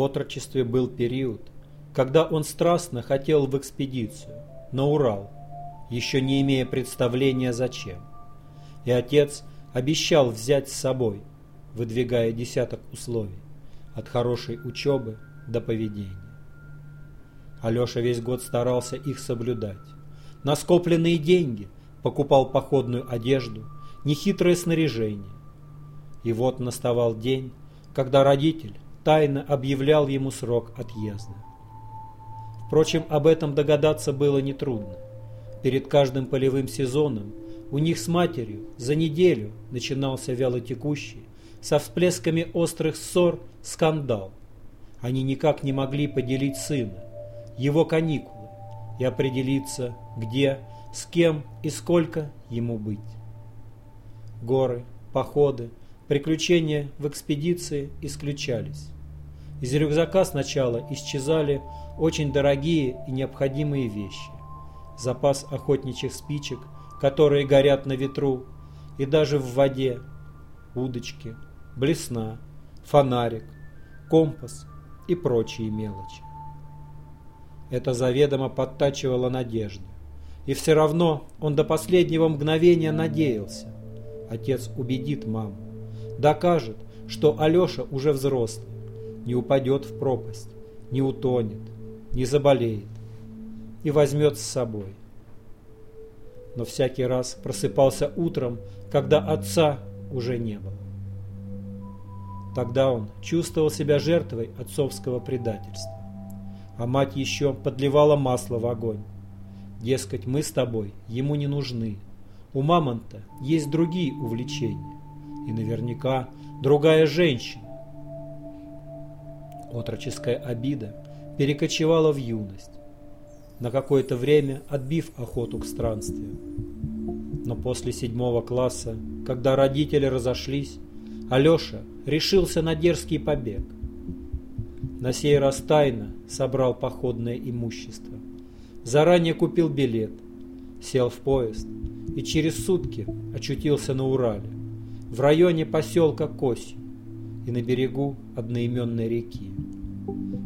В отрочестве был период, когда он страстно хотел в экспедицию, на Урал, еще не имея представления зачем. И отец обещал взять с собой, выдвигая десяток условий, от хорошей учебы до поведения. Алеша весь год старался их соблюдать. На скопленные деньги покупал походную одежду, нехитрое снаряжение. И вот наставал день, когда родитель тайно объявлял ему срок отъезда. Впрочем, об этом догадаться было нетрудно. Перед каждым полевым сезоном у них с матерью за неделю начинался вялотекущий, со всплесками острых ссор, скандал. Они никак не могли поделить сына, его каникулы и определиться, где, с кем и сколько ему быть. Горы, походы, приключения в экспедиции исключались. Из рюкзака сначала исчезали очень дорогие и необходимые вещи. Запас охотничьих спичек, которые горят на ветру, и даже в воде, удочки, блесна, фонарик, компас и прочие мелочи. Это заведомо подтачивало надежды. И все равно он до последнего мгновения надеялся. Отец убедит маму, докажет, что Алеша уже взрослый, не упадет в пропасть, не утонет, не заболеет и возьмет с собой. Но всякий раз просыпался утром, когда отца уже не было. Тогда он чувствовал себя жертвой отцовского предательства. А мать еще подливала масло в огонь. Дескать, мы с тобой ему не нужны. У мамонта есть другие увлечения. И наверняка другая женщина. Отроческая обида перекочевала в юность, на какое-то время отбив охоту к странствию. Но после седьмого класса, когда родители разошлись, Алеша решился на дерзкий побег. На сей раз тайно собрал походное имущество. Заранее купил билет, сел в поезд и через сутки очутился на Урале, в районе поселка Косью и на берегу одноименной реки.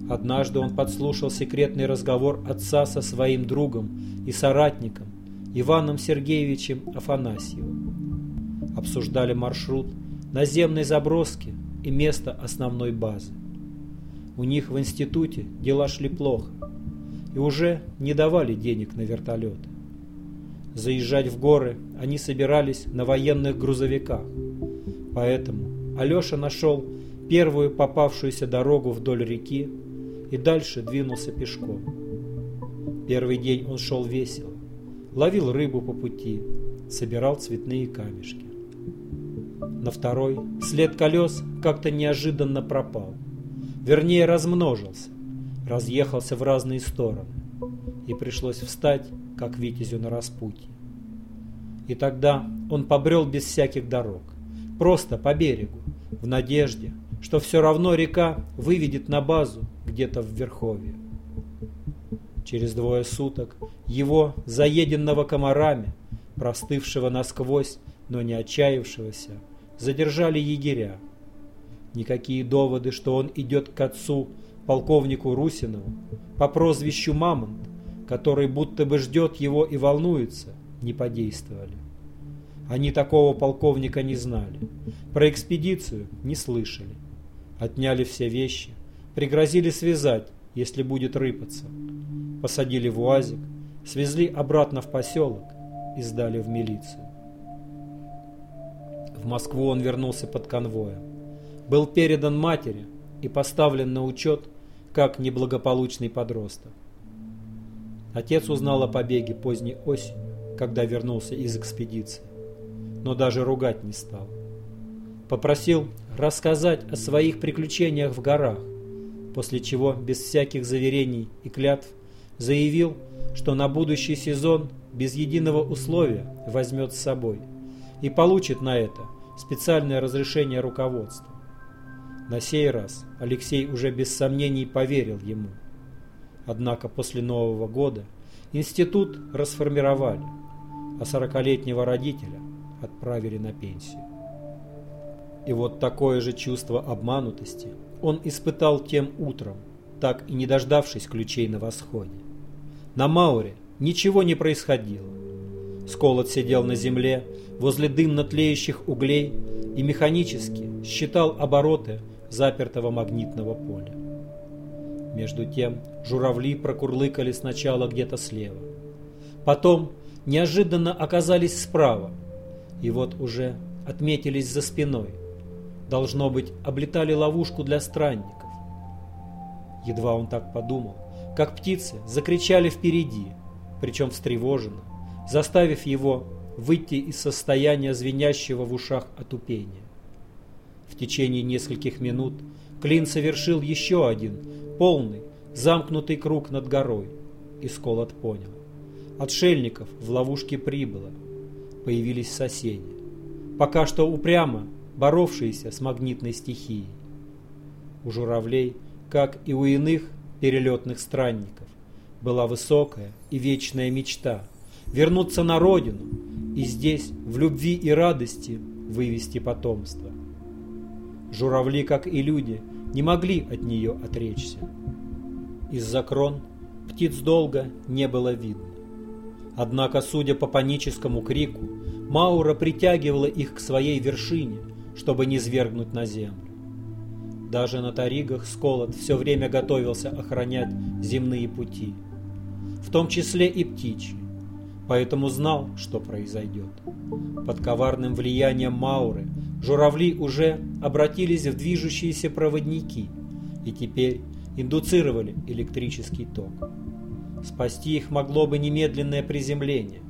Однажды он подслушал секретный разговор отца со своим другом и соратником Иваном Сергеевичем Афанасьевым. Обсуждали маршрут наземной заброски и место основной базы. У них в институте дела шли плохо и уже не давали денег на вертолеты. Заезжать в горы они собирались на военных грузовиках, поэтому Алеша нашел первую попавшуюся дорогу вдоль реки и дальше двинулся пешком. Первый день он шел весело, ловил рыбу по пути, собирал цветные камешки. На второй след колес как-то неожиданно пропал. Вернее, размножился, разъехался в разные стороны. И пришлось встать, как витязю на распутье. И тогда он побрел без всяких дорог, просто по берегу, в надежде, что все равно река выведет на базу где-то в Верховье. Через двое суток его, заеденного комарами, простывшего насквозь, но не отчаявшегося, задержали егеря. Никакие доводы, что он идет к отцу, полковнику Русинову, по прозвищу Мамонт, который будто бы ждет его и волнуется, не подействовали. Они такого полковника не знали, про экспедицию не слышали. Отняли все вещи, пригрозили связать, если будет рыпаться. Посадили в УАЗик, свезли обратно в поселок и сдали в милицию. В Москву он вернулся под конвоем. Был передан матери и поставлен на учет как неблагополучный подросток. Отец узнал о побеге поздней осенью, когда вернулся из экспедиции, но даже ругать не стал. Попросил рассказать о своих приключениях в горах, после чего без всяких заверений и клятв заявил, что на будущий сезон без единого условия возьмет с собой и получит на это специальное разрешение руководства. На сей раз Алексей уже без сомнений поверил ему. Однако после Нового года институт расформировали, а сорокалетнего родителя отправили на пенсию. И вот такое же чувство обманутости он испытал тем утром, так и не дождавшись ключей на восходе. На Мауре ничего не происходило. Сколот сидел на земле возле дымно тлеющих углей и механически считал обороты запертого магнитного поля. Между тем журавли прокурлыкали сначала где-то слева. Потом неожиданно оказались справа, и вот уже отметились за спиной. Должно быть, облетали ловушку для странников. Едва он так подумал, как птицы закричали впереди, причем встревоженно, заставив его выйти из состояния звенящего в ушах отупения. В течение нескольких минут Клин совершил еще один, полный, замкнутый круг над горой, и Сколот понял. Отшельников в ловушке прибыло. Появились соседи. Пока что упрямо боровшиеся с магнитной стихией. У журавлей, как и у иных перелетных странников, была высокая и вечная мечта вернуться на родину и здесь, в любви и радости, вывести потомство. Журавли, как и люди, не могли от нее отречься. Из-за крон птиц долго не было видно. Однако, судя по паническому крику, Маура притягивала их к своей вершине, чтобы не свергнуть на землю. Даже на Таригах Сколот все время готовился охранять земные пути, в том числе и птичьи, поэтому знал, что произойдет. Под коварным влиянием Мауры журавли уже обратились в движущиеся проводники и теперь индуцировали электрический ток. Спасти их могло бы немедленное приземление,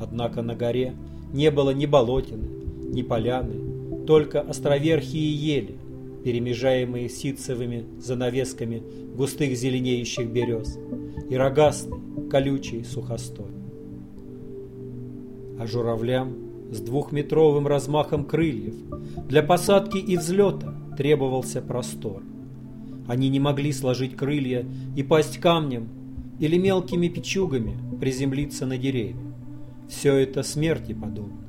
однако на горе не было ни болотины, ни поляны, только островерхие ели, перемежаемые ситцевыми занавесками густых зеленеющих берез, и рогастый, колючий сухостой а журавлям с двухметровым размахом крыльев для посадки и взлета требовался простор. Они не могли сложить крылья и пасть камнем или мелкими печугами приземлиться на деревья. Все это смерти подобно.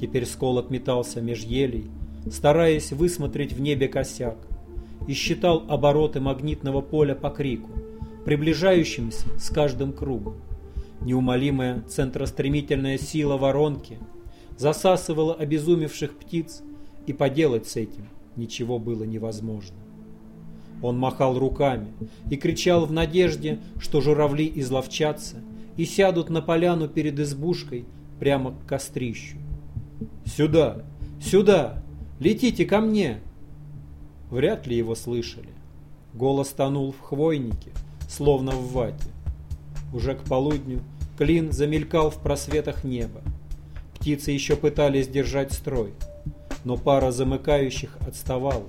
Теперь сколот метался меж елей, стараясь высмотреть в небе косяк, и считал обороты магнитного поля по крику, приближающимся с каждым кругом. Неумолимая центростремительная сила воронки засасывала обезумевших птиц, и поделать с этим ничего было невозможно. Он махал руками и кричал в надежде, что журавли изловчатся и сядут на поляну перед избушкой прямо к кострищу. «Сюда! Сюда! Летите ко мне!» Вряд ли его слышали. Голос тонул в хвойнике, словно в вате. Уже к полудню клин замелькал в просветах неба. Птицы еще пытались держать строй, но пара замыкающих отставала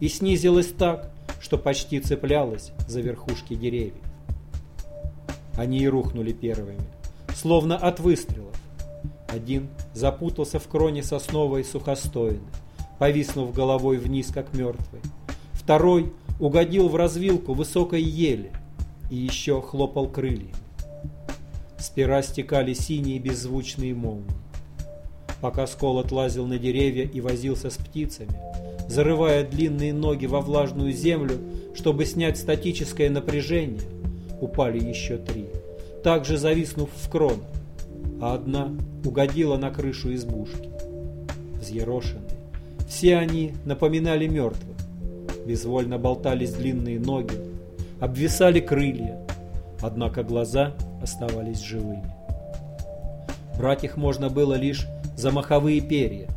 и снизилась так, что почти цеплялась за верхушки деревьев. Они и рухнули первыми, словно от выстрелов. Один запутался в кроне сосновой сухостойны, повиснув головой вниз, как мертвый. Второй угодил в развилку высокой ели – и еще хлопал крыльями. С пера стекали синие беззвучные молнии. Пока Сколот лазил на деревья и возился с птицами, зарывая длинные ноги во влажную землю, чтобы снять статическое напряжение, упали еще три, также зависнув в кронах, а одна угодила на крышу избушки. Взъерошенные, все они напоминали мертвых, безвольно болтались длинные ноги, обвисали крылья, однако глаза оставались живыми. Брать их можно было лишь за маховые перья.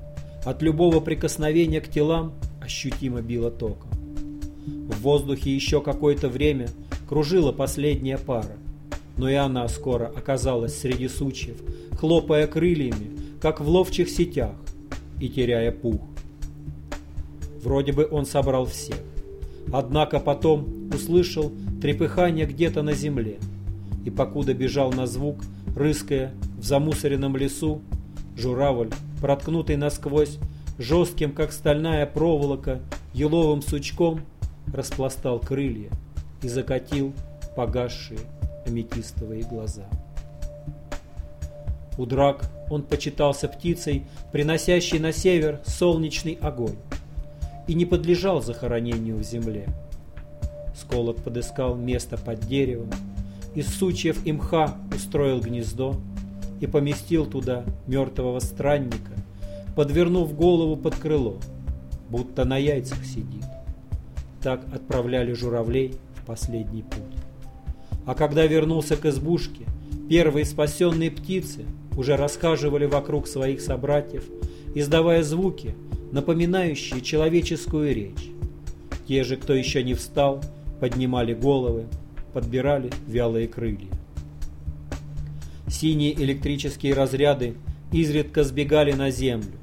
От любого прикосновения к телам ощутимо било током. В воздухе еще какое-то время кружила последняя пара, но и она скоро оказалась среди сучьев, хлопая крыльями, как в ловчих сетях, и теряя пух. Вроде бы он собрал всех. Однако потом услышал трепыхание где-то на земле, и покуда бежал на звук, рыская в замусоренном лесу, журавль, проткнутый насквозь, жестким, как стальная проволока, еловым сучком, распластал крылья и закатил погасшие аметистовые глаза. У драк он почитался птицей, приносящей на север солнечный огонь. и не подлежал захоронению в земле. Сколот подыскал место под деревом, из сучьев и мха устроил гнездо и поместил туда мертвого странника, подвернув голову под крыло, будто на яйцах сидит. Так отправляли журавлей в последний путь. А когда вернулся к избушке, первые спасенные птицы уже расхаживали вокруг своих собратьев, издавая звуки, напоминающие человеческую речь. Те же, кто еще не встал, поднимали головы, подбирали вялые крылья. Синие электрические разряды изредка сбегали на землю,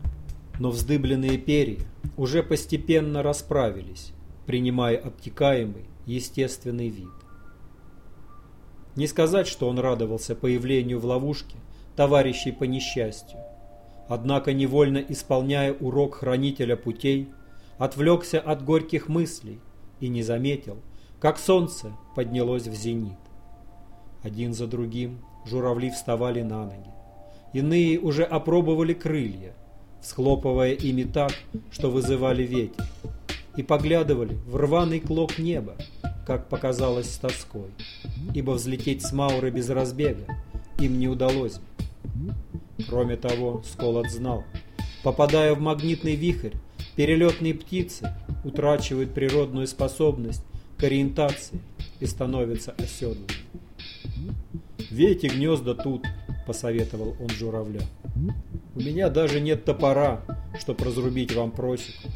но вздыбленные перья уже постепенно расправились, принимая обтекаемый, естественный вид. Не сказать, что он радовался появлению в ловушке товарищей по несчастью. Однако, невольно исполняя урок хранителя путей, отвлекся от горьких мыслей и не заметил, как солнце поднялось в зенит. Один за другим журавли вставали на ноги. Иные уже опробовали крылья, схлопывая ими так, что вызывали ветер, и поглядывали в рваный клок неба, как показалось с тоской, ибо взлететь с Мауры без разбега им не удалось бы. Кроме того, Сколот знал, попадая в магнитный вихрь, перелетные птицы утрачивают природную способность к ориентации и становятся оседлыми. «Вейте гнезда тут», — посоветовал он журавля. «У меня даже нет топора, чтоб разрубить вам просеку».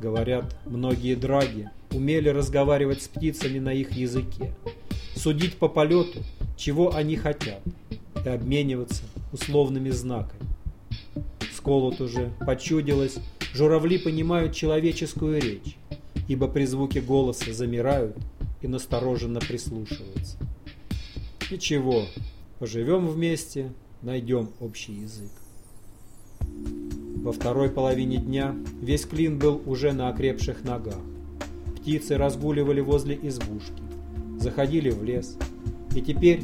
Говорят, многие драги умели разговаривать с птицами на их языке, судить по полету, чего они хотят, и обмениваться условными знаками. Сколот уже почудилось, журавли понимают человеческую речь, ибо при звуке голоса замирают и настороженно прислушиваются. Ничего, поживем вместе, найдем общий язык. Во второй половине дня весь клин был уже на окрепших ногах. Птицы разгуливали возле избушки, заходили в лес, и теперь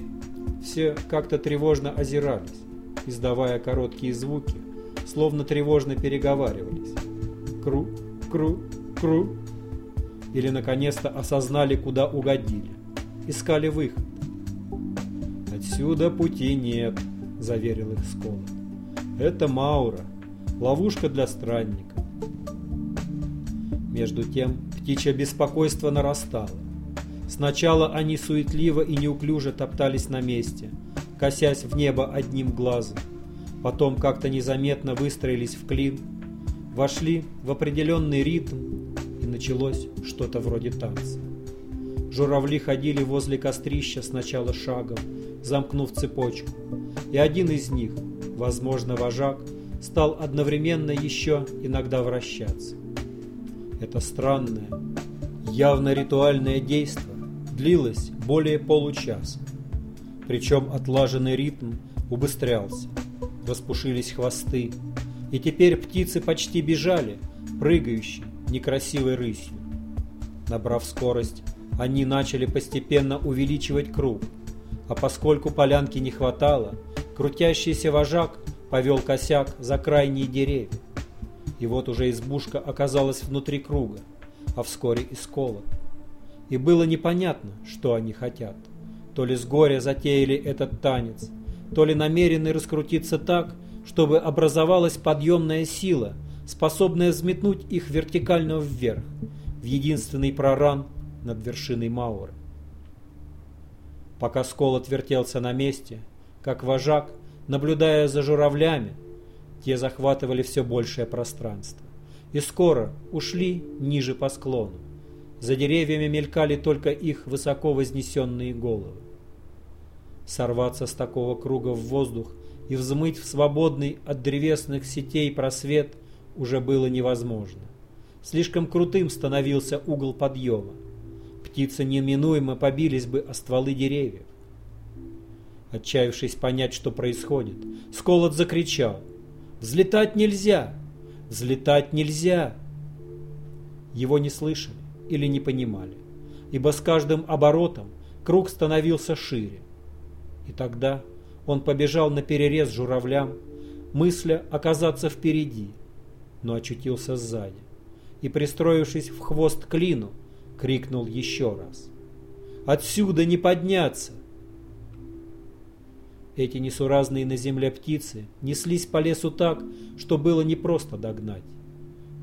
все как-то тревожно озирались, издавая короткие звуки, словно тревожно переговаривались. Кру, кру, кру. Или наконец-то осознали, куда угодили. Искали выход. «Отсюда пути нет», — заверил их Скола. «Это Маура, ловушка для странника». Между тем птичье беспокойство нарастало. Сначала они суетливо и неуклюже топтались на месте, косясь в небо одним глазом. Потом как-то незаметно выстроились в клин, вошли в определенный ритм, и началось что-то вроде танца. Журавли ходили возле кострища сначала шагом, замкнув цепочку, и один из них, возможно, вожак, стал одновременно еще иногда вращаться. Это странное, явно ритуальное действо длилось более получаса. Причем отлаженный ритм убыстрялся, распушились хвосты, и теперь птицы почти бежали, прыгающие, некрасивой рысью. Набрав скорость, они начали постепенно увеличивать круг, а поскольку полянки не хватало, крутящийся вожак повел косяк за крайние деревья. И вот уже избушка оказалась внутри круга, а вскоре и сколот. И было непонятно, что они хотят. То ли с горя затеяли этот танец, то ли намерены раскрутиться так, чтобы образовалась подъемная сила, способная взметнуть их вертикально вверх, в единственный проран над вершиной Мауры. Пока скол отвертелся на месте, как вожак, наблюдая за журавлями, те захватывали все большее пространство и скоро ушли ниже по склону. За деревьями мелькали только их высоко вознесенные головы. Сорваться с такого круга в воздух и взмыть в свободный от древесных сетей просвет уже было невозможно. Слишком крутым становился угол подъема. Птицы неминуемо побились бы о стволы деревьев. Отчаявшись понять, что происходит, Сколот закричал. «Взлетать нельзя! Взлетать нельзя!» Его не слышали или не понимали, ибо с каждым оборотом круг становился шире. И тогда он побежал на перерез журавлям, мысля оказаться впереди, но очутился сзади. и, пристроившись в хвост клину, крикнул еще раз. «Отсюда не подняться!» Эти несуразные на земле птицы неслись по лесу так, что было непросто догнать.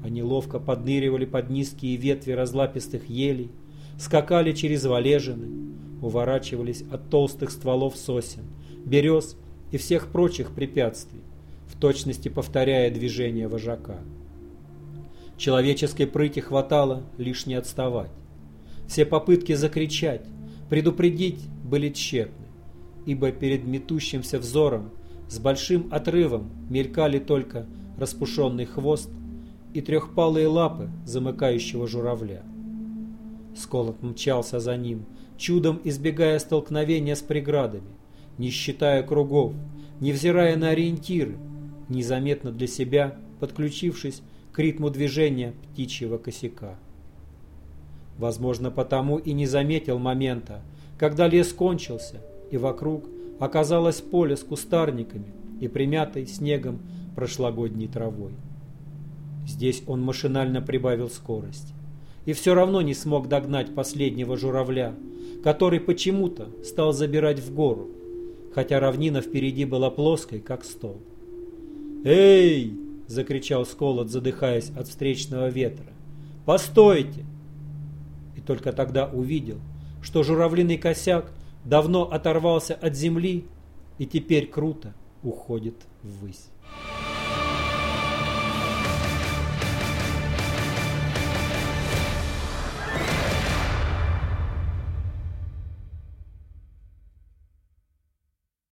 Они ловко подныривали под низкие ветви разлапистых елей, скакали через валежины, уворачивались от толстых стволов сосен, берез и всех прочих препятствий, в точности повторяя движение вожака. Человеческой прыти хватало лишь не отставать. Все попытки закричать, предупредить были тщетны ибо перед метущимся взором с большим отрывом мелькали только распушенный хвост и трехпалые лапы замыкающего журавля. Сколот мчался за ним, чудом избегая столкновения с преградами, не считая кругов, невзирая на ориентиры, незаметно для себя подключившись к ритму движения птичьего косяка. Возможно, потому и не заметил момента, когда лес кончился, и вокруг оказалось поле с кустарниками и примятой снегом прошлогодней травой. Здесь он машинально прибавил скорость. И все равно не смог догнать последнего журавля, который почему-то стал забирать в гору, хотя равнина впереди была плоской, как стол. «Эй!» — закричал Сколот, задыхаясь от встречного ветра. «Постойте!» И только тогда увидел, что журавлиный косяк давно оторвался от земли и теперь круто уходит ввысь.